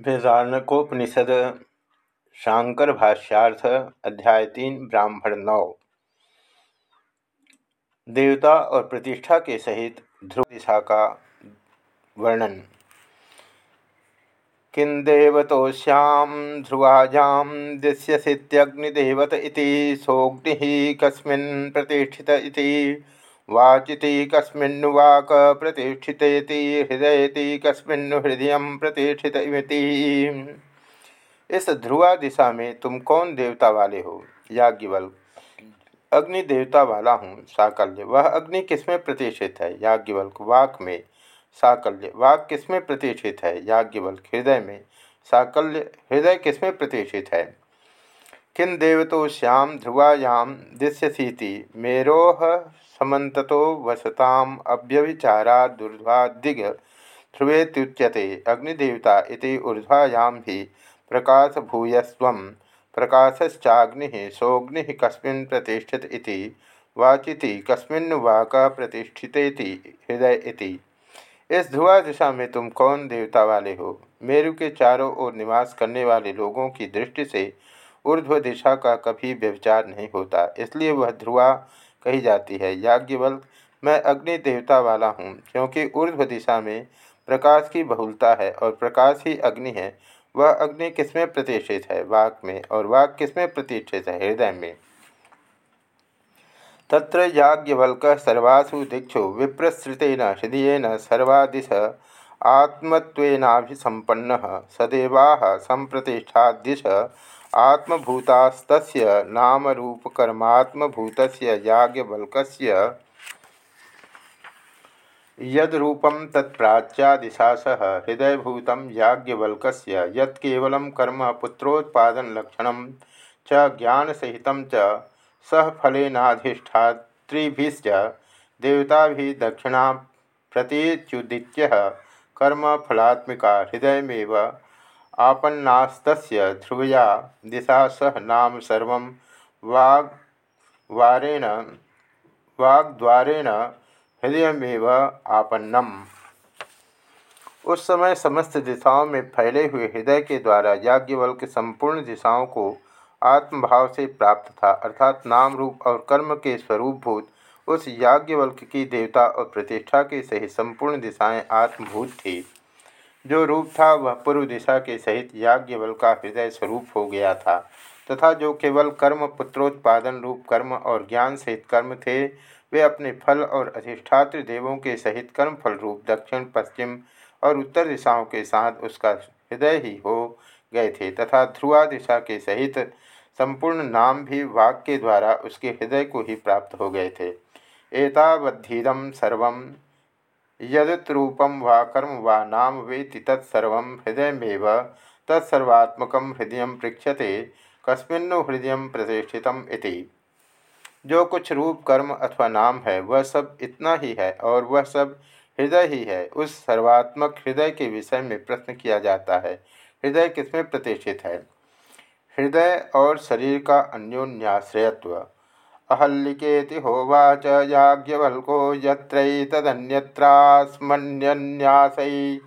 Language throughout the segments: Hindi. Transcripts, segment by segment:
बृहदारण्यकोपनिषद शांकर भाष्यार्थ अध्याय तीन, ब्राह्मण नौ। देवता और प्रतिष्ठा के सहित ध्रुव दिशा का वर्णन। किं देवतोश्याम ध्रुवाजाम दृश्यसीत्यग्निदेवत सोग्नि कस्मिन् प्रतिष्ठित वाचिति कस्मिन्नुवाक प्रतिष्ठित हृदय कस्मिन् हृदय प्रतिष्ठित इस ध्रुवा दिशा में तुम कौन देवता वाले हो? याज्ञवल अग्नि देवता वाला हूँ, साकल्य। वह अग्नि किसमें प्रतिष्ठित है? याज्ञवल्क, वाक में। साकल्य, वाक किसमें प्रतिष्ठित है? याज्ञवल्क, हृदय में। साकल्य, हृदय किसमें प्रतिष्ठित है? किन देवतो श्याम ध्रुवायाम दृश्यसीति, मेरोह समतो वसताम अव्यभिचारा दुर्ध्वादिग ध्रुवेत्युच्यते। अग्निदेवता ऊर्ध्वायां ही प्रकाश भूयस्व प्रकाशश्चाग्नि सोग्नि कस्मिन् प्रतिष्ठित इति, वाचिति कस्मिन् वाक प्रतिष्ठित हृदय इति। इस ध्रुवा दिशा में तुम कौन देवता वाले हो? मेरु के चारों ओर निवास करने वाले लोगों की दृष्टि से ऊर्ध्व दिशा का कभी व्यवचार नहीं होता, इसलिए वह ध्रुवा कही जाती है। याज्ञवल्क, मैं अग्नि देवता वाला हूँ, क्योंकि ऊर्ध्व दिशा में प्रकाश की बहुलता है और प्रकाश ही अग्नि है। वह अग्नि किसमें प्रतिष्ठित है? वाक में। और वाक किसमें प्रतिष्ठित है? हृदय में। तत्र याज्ञवल्क सर्वासु दीक्षु विप्रसृतेन हृदयेन सर्वादिश आत्मत्वेनाभिसंपन्न सदेवा संप्रतिष्ठादिश आत्मभूतास्त नामरूपकर्मात्मभूत याज्ञवल्क्य यद्रूपम तत्प्राच्यादिशा सह हृदयभूत याज्ञवल्क यत्कवल कर्म पुत्रोत्पादनलक्षण च ज्ञानसहित च सह फलनाधिष्ठातृभिश्च देवता दक्षिणा प्रतीच्युदित्य कर्म फलात्मिका हृदयमेव आपन्नास्त ध्रुवया दिशा सह नाम सर्व वाग्वारेण वाग्द्वारेण हृदयमेव आपन्नम। उस समय समस्त दिशाओं में फैले हुए हृदय के द्वारा याज्ञवल के संपूर्ण दिशाओं को आत्मभाव से प्राप्त था, अर्थात नाम रूप और कर्म के स्वरूपभूत उस याज्ञवल्क की देवता और प्रतिष्ठा के सहित संपूर्ण दिशाएँ आत्मभूत थी। जो रूप था वह पूर्व दिशा के सहित याज्ञवल का हृदय स्वरूप हो गया था, तथा जो केवल कर्म, पुत्रोत्पादन रूप कर्म और ज्ञान सहित कर्म थे, वे अपने फल और अधिष्ठात्र देवों के सहित कर्म फल रूप दक्षिण, पश्चिम और उत्तर दिशाओं के साथ उसका हृदय ही हो गए थे, तथा ध्रुवा दिशा के सहित संपूर्ण नाम भी वाक्य द्वारा उसके हृदय को ही प्राप्त हो गए थे। एतावधीरम सर्वम यदूपम वा कर्म वा नाम वेति तत्सर्व हृदयमेव, तत्सर्वात्मक हृदय पृक्षते कस्मिन्नु हृदय प्रतिष्ठित जो कुछ रूप, कर्म अथवा नाम है, वह सब इतना ही है और वह सब हृदय ही है। उस सर्वात्मक हृदय के विषय में प्रश्न किया जाता है, हृदय किसमें प्रतिष्ठित है? हृदय और शरीर का अन्योन्याश्रयत्व। अहल्लिकेति होवाच याज्ञवल्को यत्रैतदन्यत्रास्मन्यन्यासै।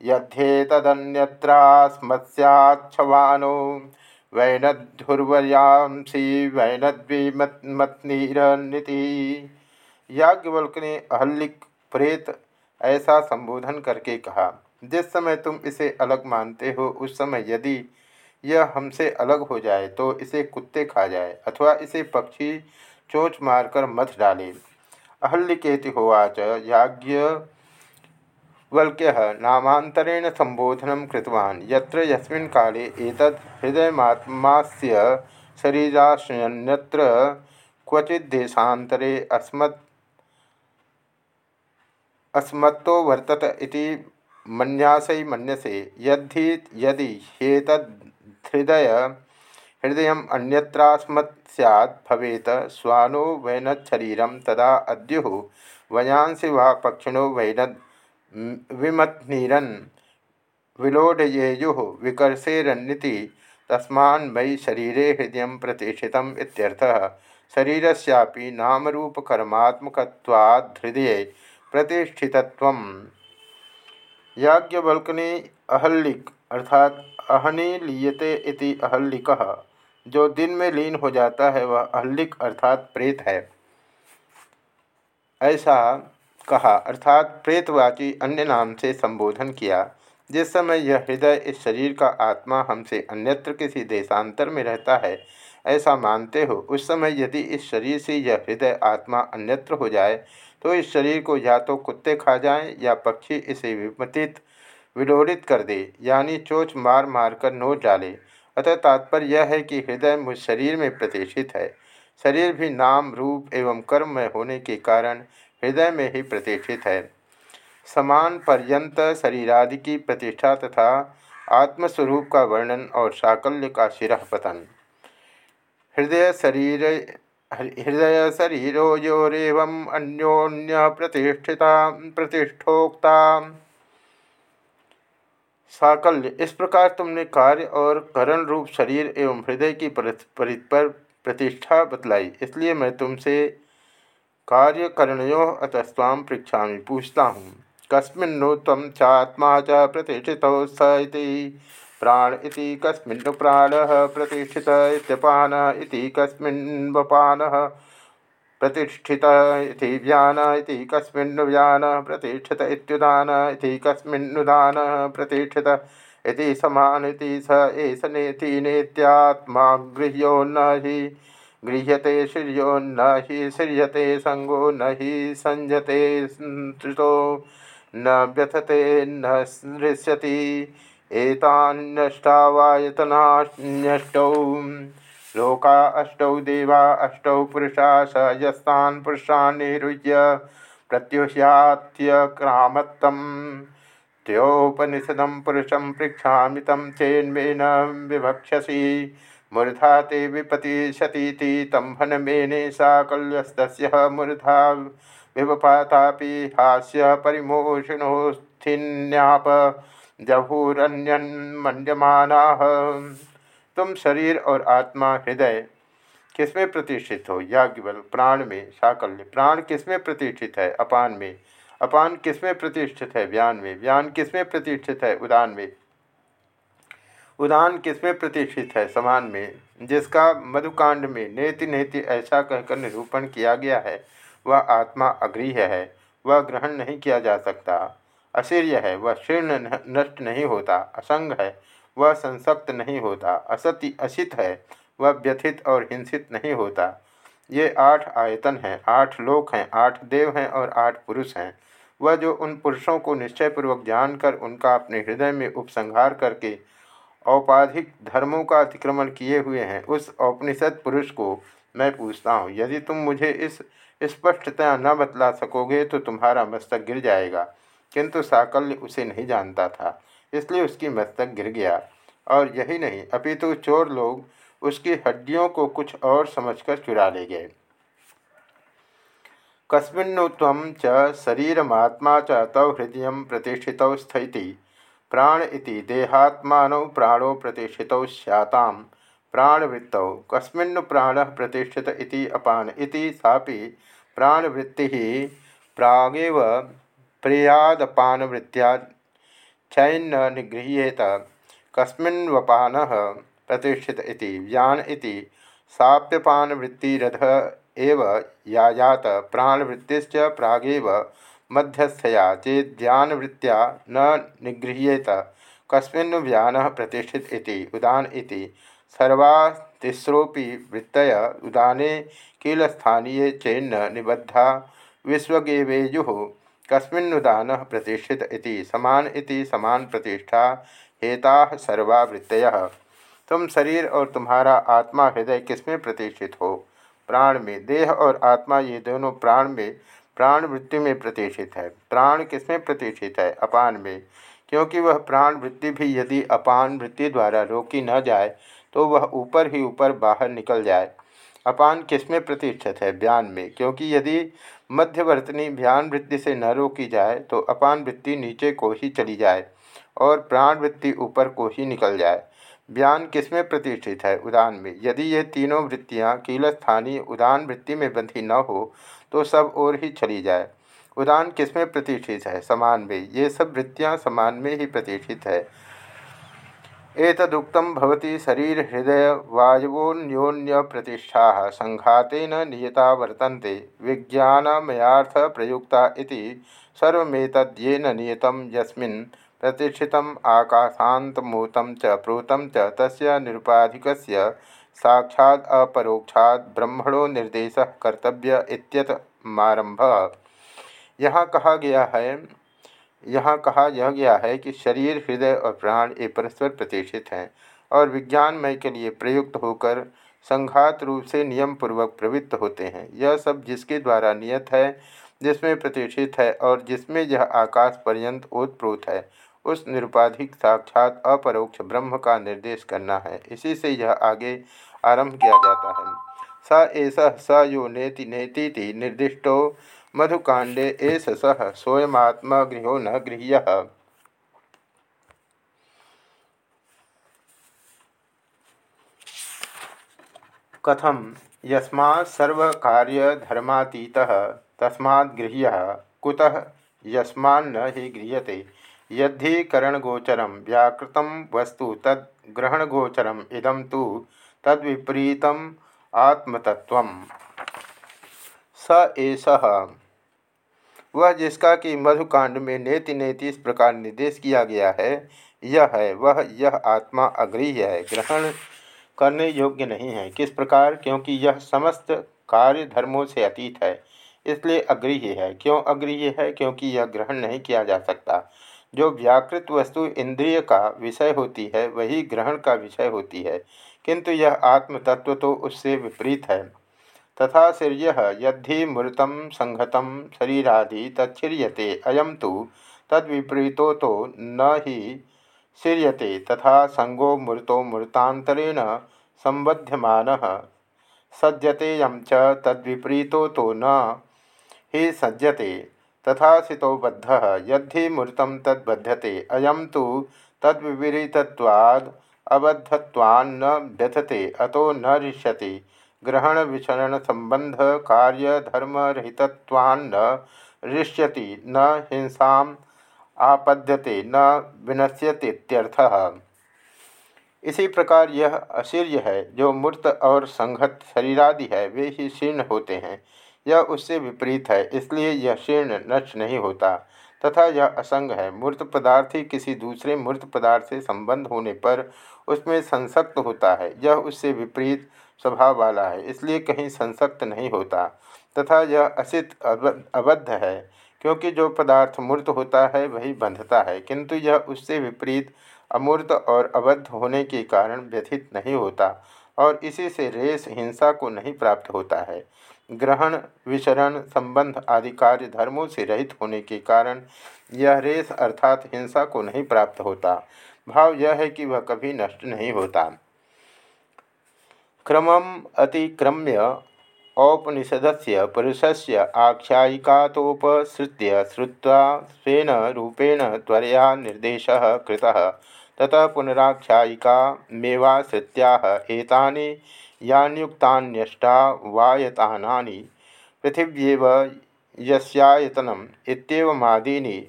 यद्धेतदन्यत्रास्मत्स्याच्छवानो वैनद्धुर्वर्यांसी वैनद्विमत्नीरनिति याज्ञवल्क ने अहल्लिक प्रेत ऐसा संबोधन करके कहा, जिस समय तुम इसे अलग मानते हो, उस समय यदि यह हमसे अलग हो जाए तो इसे कुत्ते खा जाए अथवा इसे पक्षी चोच मारकर मथ डाले। अहल्लिकेति होवाच याज्ञवल्क्य नामांतरेण संबोधन कृतवान्। यत्र यस्मिन् काले एतद् हृदयमात्मास्य शरीराश्रयन्यत्र क्वचिद्देशान्तरे अस्मत् अस्मत्तो वर्तत इति मन्यासै मन्यसे यद्धि यदि ह्येतद्धृदय हृदय अन्यत्रास्मत् सैत् भवेत। स्वानो वैनच्छरीरं तदा अद्युः। वयांसि वा पक्षिणो वैनद् विमथनीरन् विलोडयेयुः विकर्षेरन्निति तस्मान् मयि शरीरे हृदय प्रतिष्ठितम् इत्यर्थः। शरीरस्यापि नामरूपकर्मात्मकत्वाद् हृदये प्रतिष्ठितत्वम्। याज्ञवल्क ने अहल्लिक, अर्थात अहनी लीयते इति अहल्लिक। जो दिन में लीन हो जाता है, वह अहल्लिक अर्थात प्रेत है। ऐसा कहा, अर्थात प्रेतवाची अन्य नाम से संबोधन किया। जिस समय यह हृदय इस शरीर का आत्मा हमसे अन्यत्र किसी देशांतर में रहता है, ऐसा मानते हो, उस समय यदि इस शरीर से यह हृदय आत्मा अन्यत्र हो जाए तो इस शरीर को या तो कुत्ते खा जाएँ या पक्षी इसे विमतित विलोड़ित कर दे, यानी चोच मार मार कर नोच डाले अतः तात्पर्य यह है कि हृदय मुझ शरीर में प्रतिष्ठित है। शरीर भी नाम, रूप एवं कर्म में होने के कारण हृदय में ही प्रतिष्ठित है। समान पर्यंत शरीरादि की प्रतिष्ठा तथा आत्मस्वरूप का वर्णन और साकल्य का शिरह पतन। हृदय शरीर, हृदय शरीरोयोरव अन्योन्य प्रतिष्ठिता प्रतिष्ठोक्ता। साकल्य। इस प्रकार तुमने कार्य और करण रूप शरीर एवं हृदय की पर प्रतिष्ठा बतलाई। इसलिए मैं तुमसे कार्य करणयो अतस्वा पृछा पूछता हूँ। कस्मिन्नु तम चात्मा च प्रतिष्ठित प्राण इति कस्मिन् प्राणः प्रतिष्ठित इति कस्मिन् वपानः। प्रतिष्ठित इति व्यान इति प्रतिष्ठित इत्युदान, इति कस्मिन्नुदानः, प्रतिष्ठित इति समान स एष नेति नेत्यात्मा गृह्यो न हि, गृह्यते श्रियो न हि, श्रियते संगो न संजते न व्यथते न एतान्यष्टावायतनान्यष्टौ लोका अष्टौ देवा, अष्टौ पुरुषा, स यस्तान् पुरुषान् निरुह्य प्रत्युह्यात्यक्रामत्तं त्योपनिषदं पुरुषं पृच्छामि तं चेन्मेन विवक्षसि। मूर्धा ते विपतिशतीति, तं हनमेने साकल्यस्तस्य मूर्धा विवपातापि हास्य परिमोषणोत्थिन्याप जभूरन्यन्मन्यमाना तुम शरीर और आत्मा हृदय किसमें प्रतिष्ठित हो? याज्ञवल प्राण में साकल्य प्राण किसमें प्रतिष्ठित है? अपान में। अपान किसमें प्रतिष्ठित है? व्यान में। व्यान किसमें प्रतिष्ठित है? उदान में। उदान किसमें प्रतिष्ठित है? समान में। जिसका मधुकांड में नेति नेति ऐसा कहकर निरूपण किया गया है, वह आत्मा अग्रीह है। वह ग्रहण नहीं किया जा सकता। अशीर्य है। वह शीर्ण नष्ट नहीं होता। असंग है। वह संसक्त नहीं होता, असत्य असित है, वह व्यथित और हिंसित नहीं होता। ये आठ आयतन हैं, आठ लोक हैं, आठ देव हैं और आठ पुरुष हैं। वह जो उन पुरुषों को निश्चयपूर्वक जानकर उनका अपने हृदय में उपसंहार करके औपाधिक धर्मों का अतिक्रमण किए हुए हैं, उस औपनिषद पुरुष को मैं पूछता हूँ, यदि तुम मुझे इस स्पष्टता न बतला सकोगे तो तुम्हारा मस्तक गिर जाएगा, किंतु साकल्य उसे नहीं जानता था। इसलिए उसकी मस्तक गिर गया। और यही नहीं, अपितु चोर लोग उसकी हड्डियों को कुछ और समझकर चुरा ले गए। कस्मिन्नु तम च शरीरमात्मा च तव हृदय प्रतिष्ठित स्थिति। प्राण इति देहात्मा प्राणो प्रतिष्ठित सैता प्राणवृत्तौ कस्मिन् प्राण प्रतिष्ठित इति अपान। इति सापि प्राणवृत्ति प्रागेव प्रियादपानवृत्त्या चैन्न निगृह्येत कस्मिन् वपानः प्रतिष्ठित इति व्यान इति साप्यपानवृत्तिरध एव यायात प्राणवृत्तिश्च प्रागेव मध्यस्थया चेद्यानवृत्त्या न निगृह्येत कस्मिन् व्यानः प्रतिष्ठित इति उदान इति सर्वातिस्रोपि वृत्तय उदाने कीलस्थानीये चेन्न निबद्धा विश्वगेवेयुः कस्मिन्नुदान प्रतिष्ठित इति समान इति समान प्रतिष्ठा हेता सर्वा वृत्तय तुम शरीर और तुम्हारा आत्मा हृदय किसमें प्रतिष्ठित हो? प्राण में देह और आत्मा ये दोनों प्राण में, प्राण वृत्ति में प्रतिष्ठित है। प्राण किसमें प्रतिष्ठित है? अपान में। क्योंकि वह प्राण वृत्ति भी यदि अपान वृत्ति द्वारा रोकी न जाए तो वह ऊपर ही ऊपर बाहर निकल जाए। अपान किसमें प्रतिष्ठित है बयान में? क्योंकि यदि मध्यवर्तनी ध्यान वृत्ति से न रोकी जाए तो अपान वृत्ति नीचे को ही चली जाए और प्राण वृत्ति ऊपर को ही निकल जाए। बयान किसमें प्रतिष्ठित है? उदान में। यदि ये तीनों वृत्तियाँ कीलस्थानीय उदान वृत्ति में बंधी न हो तो सब और ही चली जाए। उदान किसमें प्रतिष्ठित है? समान में। ये सब वृत्तियाँ समान में ही प्रतिष्ठित है। एतदुक्तं भवति शरीरहृदयवायवोऽन्योन्यप्रतिष्ठाः सङ्घातेन नियता वर्तन्ते, विज्ञानमयार्थप्रयुक्ता इति सर्वमेतद्येन नियतं यस्मिन् प्रतिष्ठितम् आकाशान्तमूतं च प्रोतं च साक्षात् ब्रह्मणो निर्देश कर्तव्य इत्यतमारंभ यहाँ कहा गया है यहाँ कहा यह गया है कि शरीर, हृदय और प्राण ये परस्पर प्रतिष्ठित हैं और विज्ञानमय के लिए प्रयुक्त होकर संघात रूप से नियम पूर्वक प्रवृत्त होते हैं। यह सब जिसके द्वारा नियत है, जिसमें प्रतिष्ठित है और जिसमें यह आकाश पर्यंत ओतप्रोत है, उस निरुपाधिक साक्षात अपरोक्ष ब्रह्म का निर्देश करना है। इसी से यह आगे आरंभ किया जाता है। स एष स यो नेति नेति निर्दिष्टो मधुकांडे एस सह सोयमात्मा गृहो न गृह्य। कथम यस्मा सर्वकार्यधर्मातीतः तस्मात् गृह्य, कुतः यस्मान्न हि गृह्यते। यद्धि करणगोचरं व्याकृतं वस्तु तद् ग्रहणगोचरम् इदं तु तद्विपरीतम् आत्मतत्त्वम्। स एषः वह जिसका कि मधुकांड में नेति नेति इस प्रकार निर्देश किया गया है, यह है, वह, यह आत्मा अग्रीय है, ग्रहण करने योग्य नहीं है। किस प्रकार? क्योंकि यह समस्त कार्य धर्मों से अतीत है, इसलिए अग्रीय है। क्यों अग्रीय है? क्योंकि यह ग्रहण नहीं किया जा सकता। जो व्याकृत वस्तु इंद्रिय का विषय होती है, वही ग्रहण का विषय होती है। किंतु यह आत्म तत्व तो उससे विपरीत है। तथा सीर्य यद्धि मूर्त संहत शरीरादि तच्छ्रियते अयम तो तद्विपरीतो तो न ही सीर्यते तथा संगो मूर्तो मूर्तांतरेण संबध्यम सज्जते यम च तद्विपरीतो तो न ही सज्जते तथा सितो बद्ध यद्धि मूर्त तद्बध्यते अयम तो तद्विपरीतवाद अबद्धत्वान्न व्यथते, अतो न ऋष्यति ग्रहण विचरण संबंध कार्य धर्म रहितत्वान्न ऋष्यति न हिंसा आपद्यते, न विनश्यतीत्यर्थः। इसी प्रकार यह अशीर्य है, जो मूर्त और संघत शरीरादि है, वे ही शीर्ण होते हैं। यह उससे विपरीत है, इसलिए यह शीर्ण नष्ट नहीं होता, तथा यह असंग है। मूर्त पदार्थ ही किसी दूसरे मूर्त पदार्थ से संबंध होने पर उसमें संसक्त होता है। यह उससे विपरीत स्वभाव वाला है, इसलिए कहीं संसक्त नहीं होता, तथा यह असित अबद्ध है, क्योंकि जो पदार्थ मूर्त होता है, वही बंधता है, किंतु यह उससे विपरीत, अमूर्त और अबद्ध होने के कारण व्यथित नहीं होता, और इसी से रेस हिंसा को नहीं प्राप्त होता है। ग्रहण, विचरण, संबंध आदि कार्य धर्मों से रहित होने के कारण यह रेस अर्थात हिंसा को नहीं प्राप्त होता। भाव यह है कि वह कभी नष्ट नहीं होता। क्रम अतिक्रम्य औपनिषदस्य पुरुषस्य आख्यायिकातोपसृत्य श्रुवा स्वेन रूपेण त्वरया निर्देश कृतः। ततः पुनराख्यायिका मेवाश्रित्याह एतानि यान्युक्तान्यष्टा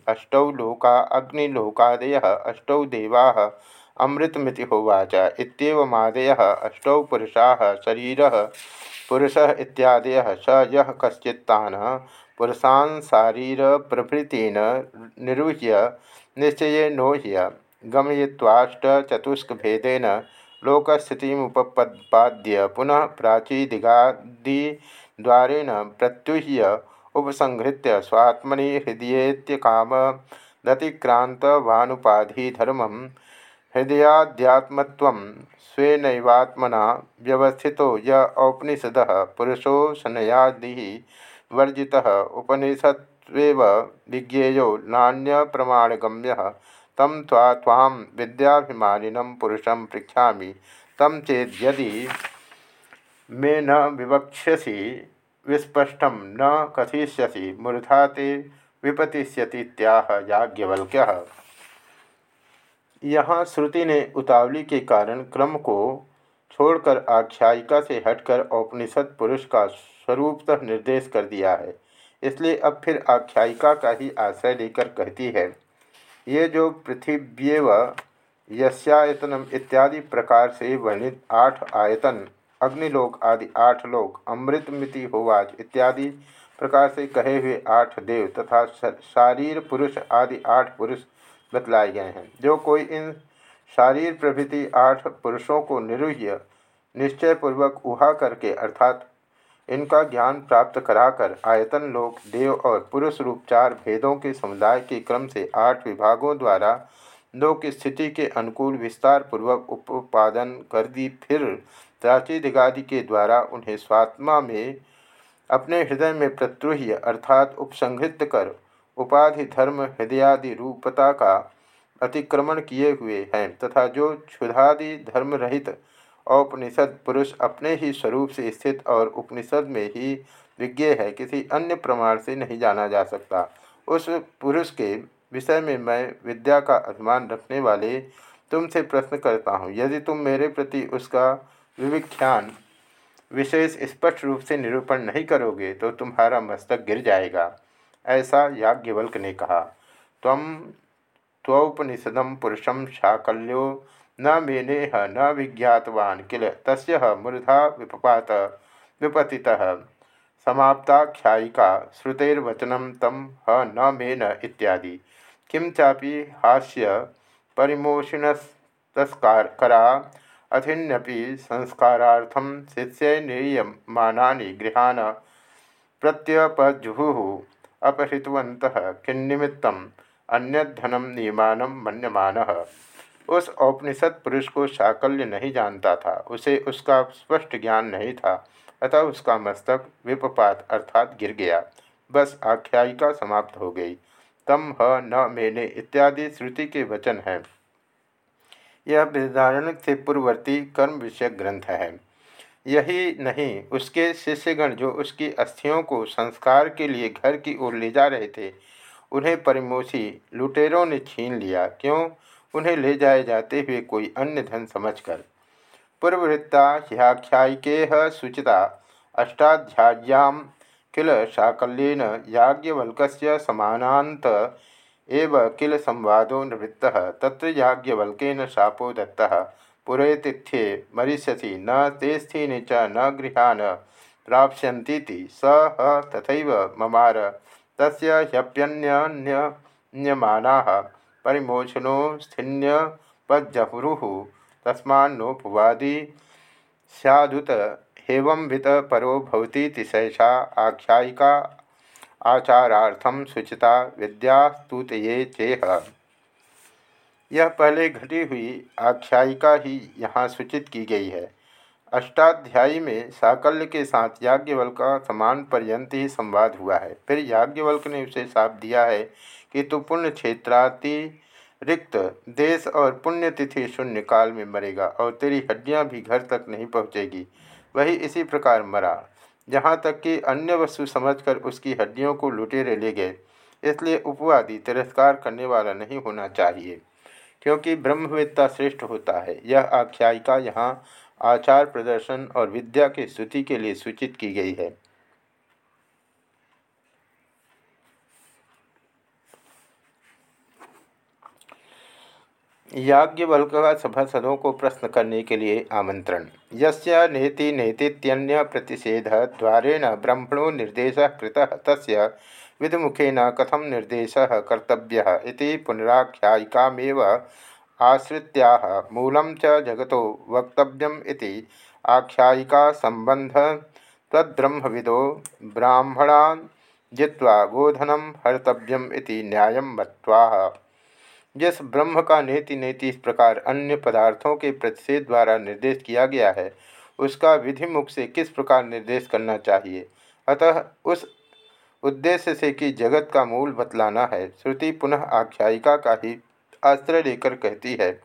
अष्टौ लोका अग्निलोकादयः अष्टौ देवाः अमृतमिति होवाच इत्येवमादयः अष्टौ पुरुषाः शरीरः। पुरुषः इत्यादयः स यः कश्चित्तान् पुरुषान् शारीरप्रभृतीन् निरूह्य निश्चयेनोह्य गमयित्वाष्टचतुष्कभेदेन लोकस्थितिमुपपाद्य पुनः प्राचीदिगादिद्वारेण प्रत्युह्य उपसंहृत्य स्वात्मनि हृदयेत्यकाम दतिक्रांतवानुपाधिधर्मं हृदयाध्यात्म स्वेनैवात्मना व्यवस्थितो य औपनिषद पुरुषो शनयादि वर्जि उपनिषत्व विज्ञेयो नान्यप्रमाणगम्य। तम त्वा तां विद्याभिमानिनं पुरुषं पृछा तम चेद्यदि मे न विवक्ष्यसी, विस्पष्ट न कथिष्यसी मूर्धा ते विपतिष्यतीह याज्ञवल्क्य। यहाँ श्रुति ने उतावली के कारण क्रम को छोड़कर आख्यायिका से हटकर औपनिषद पुरुष का स्वरूपतः निर्देश कर दिया है। इसलिए अब फिर आख्यायिका का ही आश्रय लेकर कहती है, ये जो पृथिव्यव यस्यायतनम इत्यादि प्रकार से वर्णित आठ आयतन, अग्निलोक आदि आठ लोक, अमृतमिति होवाच इत्यादि प्रकार से कहे हुए आठ देव तथा शारीर पुरुष आदि आठ पुरुष बतलाए गए हैं। जो कोई इन शारीर प्रभृति आठ पुरुषों को निरूह्य निश्चय पूर्वक उहा करके अर्थात इनका ज्ञान प्राप्त कराकर आयतन लोक, देव और पुरुष रूप चार भेदों के समुदाय के क्रम से आठ विभागों द्वारा लोक स्थिति के अनुकूल विस्तार पूर्वक उपादन कर दी, फिर प्राची दिगादि के द्वारा उन्हें स्वात्मा में अपने हृदय में प्रत्रुह्य अर्थात उपसंहृत कर उपाधि, धर्म, हृदयादि रूपता का अतिक्रमण किए हुए हैं तथा जो क्षुधादि धर्म रहित औपनिषद पुरुष अपने ही स्वरूप से स्थित और उपनिषद में ही विज्ञ है, किसी अन्य प्रमाण से नहीं जाना जा सकता। उस पुरुष के विषय में मैं विद्या का अभिमान रखने वाले तुमसे प्रश्न करता हूँ। यदि तुम मेरे प्रति उसका विविख्यान विशेष स्पष्ट रूप से निरूपण नहीं करोगे तो तुम्हारा मस्तक गिर जाएगा। ऐसा याज्ञवल्क ने कहा तम त्वपनिषदम पुरुषम शाकल्यो, न मेने न विज्ञातवान किल तस् मूर्धा विपपात विपति समाप्ताख्यायिका श्रुतेर्वचनम तम ह न मेन इत्यादि। किं चापि हास्य परिमोषणस्तस्करा अधिन्यपि संस्कारार्थम शिष्य नियमानानि गृहान प्रत्यपजुहुः। अपहृतवन्तः। किन्निमित्तम्? अन्यधनम नियमान मन्यमान। उस औपनिषद पुरुष को साकल्य नहीं जानता था। उसे उसका स्पष्ट ज्ञान नहीं था। अतः उसका मस्तक विपपात अर्थात गिर गया। बस आख्यायिका समाप्त हो गई। तम, ह, न मेने इत्यादि श्रुति के वचन हैं। यह वृद्धारण से पूर्ववर्ती कर्म विषय ग्रंथ है। यही नहीं, उसके शिष्यगण जो उसकी अस्थियों को संस्कार के लिए घर की ओर ले जा रहे थे, उन्हें परिमोशी लुटेरों ने छीन लिया। क्यों? उन्हें ले जाए जाते हुए कोई अन्य धन समझकर। पूर्ववृत्ता ह्याख्यायिके सूचिता अष्टाध्याय्याम किल साकल्यन याज्ञवल्क समानांत एव किल संवादो निवृत्त, तत्र याज्ञवल्केन शापो दत्ता। पुरेतिथ्ये मरिष्यसि, न ते स्थीनि च न गृहान् प्राप्स्यन्तीति, स ह तथैव ममार। तस्य ह्यप्यन्यन्यमानाः परिमोचनो स्थिन्यपज्जहुरुः, तस्मान्नोपवादी स्यादुत हेवंवित परो भवतीति सैषा आख्यायिका आचारार्थम सुचिता विद्यास्तुतये चेह। यह पहले घटी हुई आख्यायिका ही यहाँ सूचित की गई है। अष्टाध्यायी में साकल्य के साथ याज्ञवल्क का समान पर्यंत ही संवाद हुआ है। फिर याज्ञवल्क ने उसे साप दिया है कि तू पुण्य क्षेत्राति रिक्त देश और पुण्यतिथि शून्य काल में मरेगा और तेरी हड्डियाँ भी घर तक नहीं पहुँचेगी। वही इसी प्रकार मरा। जहाँ तक कि अन्य वस्तु समझकर उसकी हड्डियों को लुटेरे ले गए। इसलिए उपवादी तिरस्कार करने वाला नहीं होना चाहिए। क्योंकि ब्रह्मवेत्ता श्रेष्ठ होता है। यह आख्यायिका यहाँ आचार प्रदर्शन और विद्या के स्तुति के लिए सूचित की गई है। याज्ञवल्क का सभासदों को प्रश्न करने के लिए आमंत्रण। यस्य नेति नेतीन्य प्रतिषेध द्वारेण ब्रह्मणो निर्देश कृत तस्य विधिमुखेन कथम निर्देश कर्तव्य पुनराख्यायिकामेव आश्रित्या मूलं च जगतो आख्यायिका संबंध तद्ब्रह्मविदो ब्राह्मणा जित्वा गोधनम हर्तव्यम न्याय मत्वा। जिस ब्रह्म का नेति नेति इस प्रकार अन्य पदार्थों के प्रतिषेध द्वारा निर्देश किया गया है, उसका विधि मुख से किस प्रकार निर्देश करना चाहिए? अतः उस उद्देश्य से कि जगत का मूल बतलाना है। श्रुति पुनः आख्यायिका का ही आश्रय लेकर कहती है।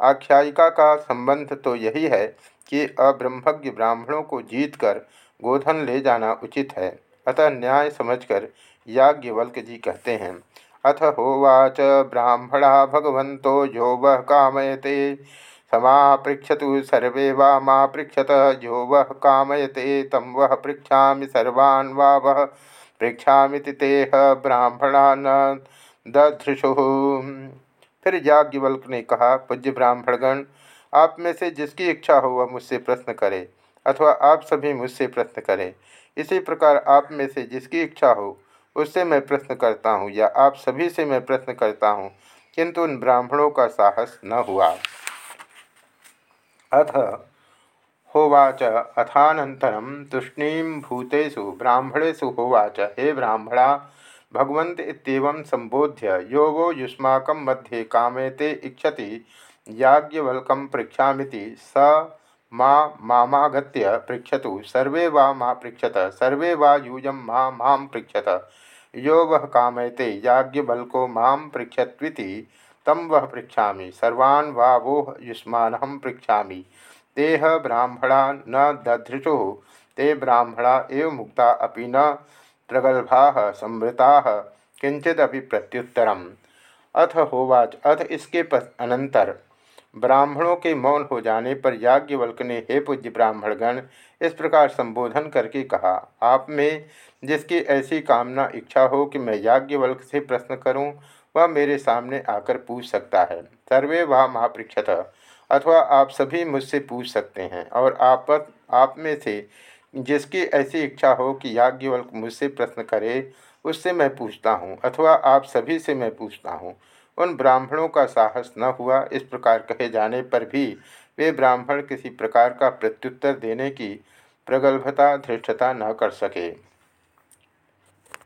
आख्यायिका का संबंध तो यही है कि अब्रह्मज्ञ ब्राह्मणों को जीतकर गोधन ले जाना उचित है। अतः न्याय समझकर याज्ञवल्क जी कहते हैं, अथ होवाच, ब्राह्मणा भगवंतो जो वह कामयते। समापृक्षतु सर्वे वा मा पृक्षत वह कामयते तम वह पृक्षा सर्वान् वा वह पृछा तेह ब्राह्मणा न दधृषु। फिर याज्ञवल्क ने कहा, पूज्य ब्राह्मणगण, आप में से जिसकी इच्छा हो वह मुझसे प्रश्न करे, अथवा आप सभी मुझसे प्रश्न करें। इसी प्रकार आप में से जिसकी इच्छा हो, उससे मैं प्रश्न करता हूँ, या आप सभी से मैं प्रश्न करता हूँ, किंतु उन ब्राह्मणों का साहस न हुआ। अथ होवाच। अथानन्तरं तूष्णीं भूतेषु, ब्राह्मणेषु होवाच। हे ब्राह्मणा, भगवन्त इत्येवं सम्बोध्य यो वो युष्माकं मध्ये कामेते इच्छति, याज्ञवल्कं पृच्छामिति स मा मामागत्य पृच्छतु, सर्वे वा मा पृच्छत, सर्वे वा यूयं मा माँ पृच्छत। यो वह कामयते याज्ञवल्को माँ पृच्छत्विति, तं वह पृच्छामि, सर्वान् वा वो युष्मानहं तेह ब्राह्मणा न दधृचु ते ब्राह्मणा एव मुक्ता अपि न प्रगल्भा संवृता किंचिदपि प्रत्युत्तरम। अथ होवाच, अथ इसके अनंतर ब्राह्मणों के मौन हो जाने पर याज्ञवल्क ने, हे पूज्य ब्राह्मणगण, इस प्रकार संबोधन करके कहा, आप में जिसकी ऐसी कामना इच्छा हो कि मैं याज्ञवल्क से प्रश्न करूँ, वह मेरे सामने आकर पूछ सकता है। सर्वे वह महापृक्षत अथवा आप सभी मुझसे पूछ सकते हैं और आप आप में से जिसकी ऐसी इच्छा हो कि याज्ञवल्क मुझसे प्रश्न करे, उससे मैं पूछता हूँ अथवा आप सभी से मैं पूछता हूँ। उन ब्राह्मणों का साहस न हुआ इस प्रकार कहे जाने पर भी वे ब्राह्मण किसी प्रकार का प्रत्युत्तर देने की प्रगल्भता, धृष्टता न कर सके।